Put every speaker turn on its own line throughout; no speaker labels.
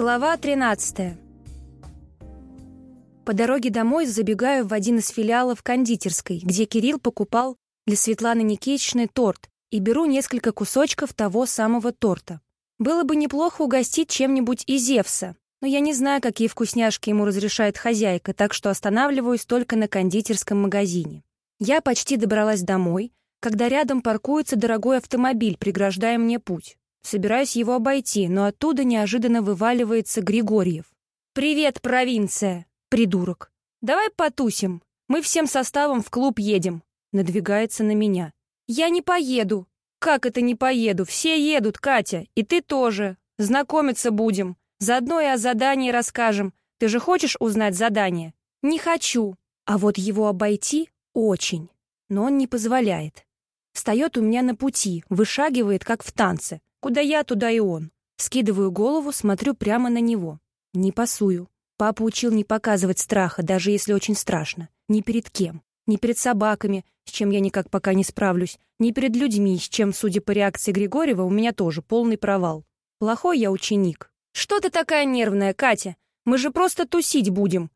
Глава 13. По дороге домой забегаю в один из филиалов кондитерской, где Кирилл покупал для Светланы Никитичны торт, и беру несколько кусочков того самого торта. Было бы неплохо угостить чем-нибудь из Зевса, но я не знаю, какие вкусняшки ему разрешает хозяйка, так что останавливаюсь только на кондитерском магазине. Я почти добралась домой, когда рядом паркуется дорогой автомобиль, преграждая мне путь. Собираюсь его обойти, но оттуда неожиданно вываливается Григорьев. «Привет, провинция, придурок! Давай потусим. Мы всем составом в клуб едем». Надвигается на меня. «Я не поеду». «Как это не поеду? Все едут, Катя, и ты тоже. Знакомиться будем. Заодно и о задании расскажем. Ты же хочешь узнать задание?» «Не хочу. А вот его обойти очень. Но он не позволяет. Встает у меня на пути, вышагивает, как в танце. Куда я, туда и он. Скидываю голову, смотрю прямо на него. Не пасую. Папа учил не показывать страха, даже если очень страшно. Ни перед кем. Ни перед собаками, с чем я никак пока не справлюсь. Ни перед людьми, с чем, судя по реакции Григорьева, у меня тоже полный провал. Плохой я ученик. «Что ты такая нервная, Катя? Мы же просто тусить будем».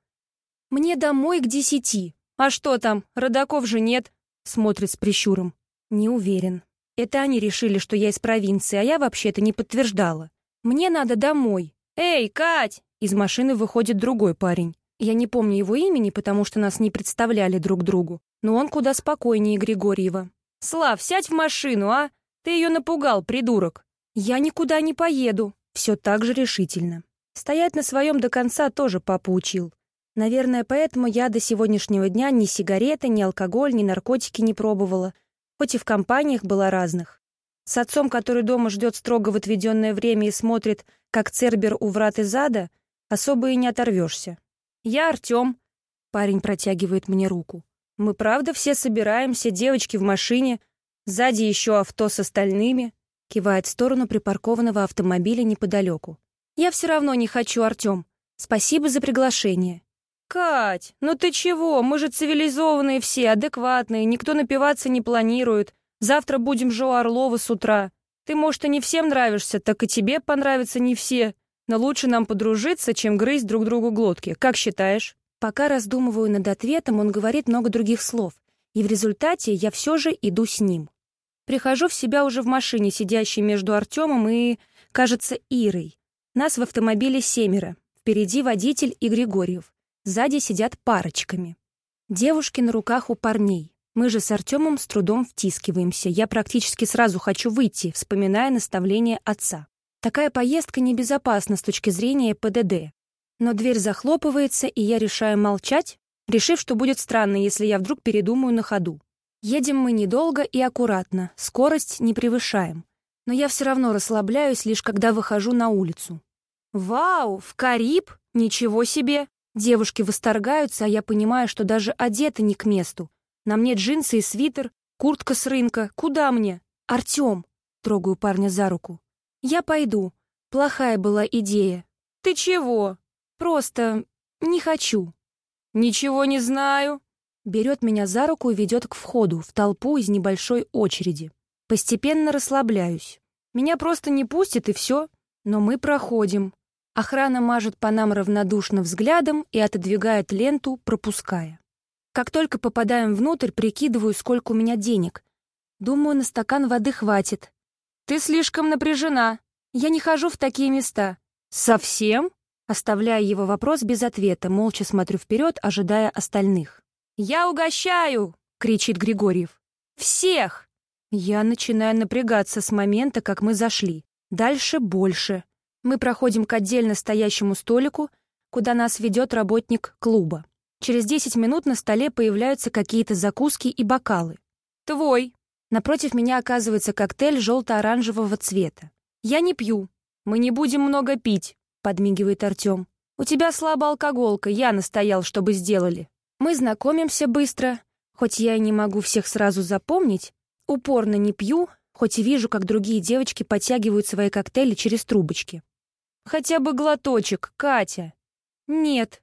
«Мне домой к десяти. А что там, родаков же нет?» Смотрит с прищуром. «Не уверен. Это они решили, что я из провинции, а я вообще-то не подтверждала. Мне надо домой. Эй, Кать! Из машины выходит другой парень. Я не помню его имени, потому что нас не представляли друг другу, но он куда спокойнее Григорьева. «Слав, сядь в машину, а? Ты ее напугал, придурок!» «Я никуда не поеду!» Все так же решительно. Стоять на своем до конца тоже папа учил. Наверное, поэтому я до сегодняшнего дня ни сигареты, ни алкоголь, ни наркотики не пробовала, хоть и в компаниях была разных. С отцом, который дома ждет строго в отведенное время и смотрит, как Цербер у врат из ада, особо и не оторвешься. «Я Артем», — парень протягивает мне руку. «Мы правда все собираемся, девочки в машине, сзади еще авто с остальными», кивает в сторону припаркованного автомобиля неподалеку. «Я все равно не хочу, Артем. Спасибо за приглашение». «Кать, ну ты чего? Мы же цивилизованные все, адекватные, никто напиваться не планирует. Завтра будем же у Орлова с утра. Ты, может, и не всем нравишься, так и тебе понравятся не все. Но лучше нам подружиться, чем грызть друг другу глотки. Как считаешь?» Пока раздумываю над ответом, он говорит много других слов. И в результате я все же иду с ним. Прихожу в себя уже в машине, сидящей между Артемом и, кажется, Ирой. Нас в автомобиле семеро. Впереди водитель и Григорьев. Сзади сидят парочками. Девушки на руках у парней. Мы же с Артемом с трудом втискиваемся. Я практически сразу хочу выйти, вспоминая наставление отца. Такая поездка небезопасна с точки зрения ПДД. Но дверь захлопывается, и я решаю молчать, решив, что будет странно, если я вдруг передумаю на ходу. Едем мы недолго и аккуратно, скорость не превышаем. Но я все равно расслабляюсь, лишь когда выхожу на улицу. «Вау, в Кариб? Ничего себе!» Девушки восторгаются, а я понимаю, что даже одета не к месту. На мне джинсы и свитер, куртка с рынка. Куда мне? Артём. Трогаю парня за руку. Я пойду. Плохая была идея. Ты чего? Просто не хочу. Ничего не знаю. Берет меня за руку и ведет к входу, в толпу из небольшой очереди. Постепенно расслабляюсь. Меня просто не пустят, и все. Но мы проходим. Охрана мажет по нам равнодушно взглядом и отодвигает ленту, пропуская. Как только попадаем внутрь, прикидываю, сколько у меня денег. Думаю, на стакан воды хватит. «Ты слишком напряжена. Я не хожу в такие места». «Совсем?» Оставляя его вопрос без ответа, молча смотрю вперед, ожидая остальных. «Я угощаю!» — кричит Григорьев. «Всех!» Я начинаю напрягаться с момента, как мы зашли. Дальше больше. Мы проходим к отдельно стоящему столику, куда нас ведет работник клуба. Через 10 минут на столе появляются какие-то закуски и бокалы. «Твой!» Напротив меня оказывается коктейль желто-оранжевого цвета. «Я не пью. Мы не будем много пить», — подмигивает Артем. «У тебя слабая алкоголка, я настоял, чтобы сделали». Мы знакомимся быстро, хоть я и не могу всех сразу запомнить, упорно не пью, хоть и вижу, как другие девочки подтягивают свои коктейли через трубочки. Хотя бы глоточек, Катя. Нет.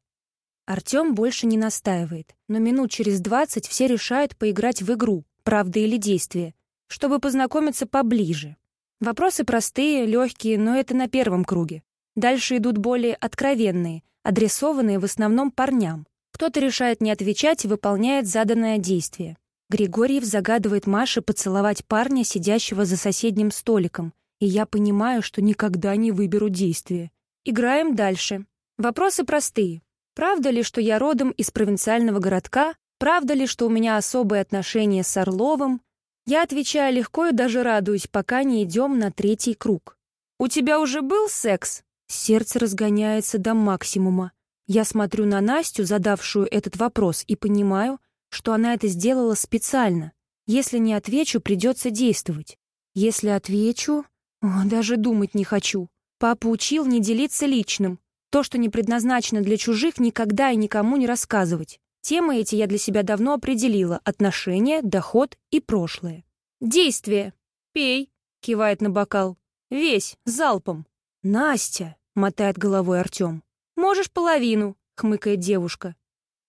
Артём больше не настаивает, но минут через двадцать все решают поиграть в игру «Правда или действие», чтобы познакомиться поближе. Вопросы простые, легкие, но это на первом круге. Дальше идут более откровенные, адресованные в основном парням. Кто-то решает не отвечать и выполняет заданное действие. Григорьев загадывает Маше поцеловать парня, сидящего за соседним столиком, и я понимаю, что никогда не выберу действие. Играем дальше. Вопросы простые. Правда ли, что я родом из провинциального городка? Правда ли, что у меня особые отношения с Орловым? Я отвечаю легко и даже радуюсь, пока не идем на третий круг. «У тебя уже был секс?» Сердце разгоняется до максимума. Я смотрю на Настю, задавшую этот вопрос, и понимаю, что она это сделала специально. Если не отвечу, придется действовать. Если отвечу... О, даже думать не хочу. Папа учил не делиться личным. То, что не предназначено для чужих, никогда и никому не рассказывать. Темы эти я для себя давно определила — отношения, доход и прошлое. «Действие! Пей!» — кивает на бокал. «Весь, залпом!» «Настя!» — мотает головой Артем. «Можешь половину!» — хмыкает девушка.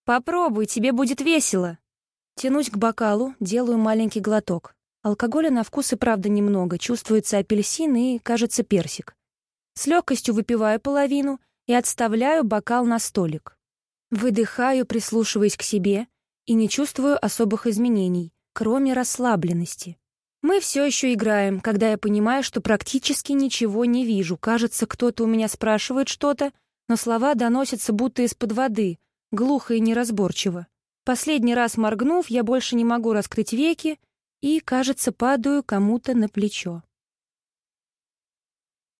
«Попробуй, тебе будет весело!» Тянусь к бокалу, делаю маленький глоток. Алкоголя на вкус и правда немного, чувствуется апельсин и, кажется, персик. С легкостью выпиваю половину и отставляю бокал на столик. Выдыхаю, прислушиваясь к себе, и не чувствую особых изменений, кроме расслабленности. Мы все еще играем, когда я понимаю, что практически ничего не вижу. Кажется, кто-то у меня спрашивает что-то, но слова доносятся будто из-под воды, глухо и неразборчиво. Последний раз моргнув, я больше не могу раскрыть веки и, кажется, падаю кому-то на плечо.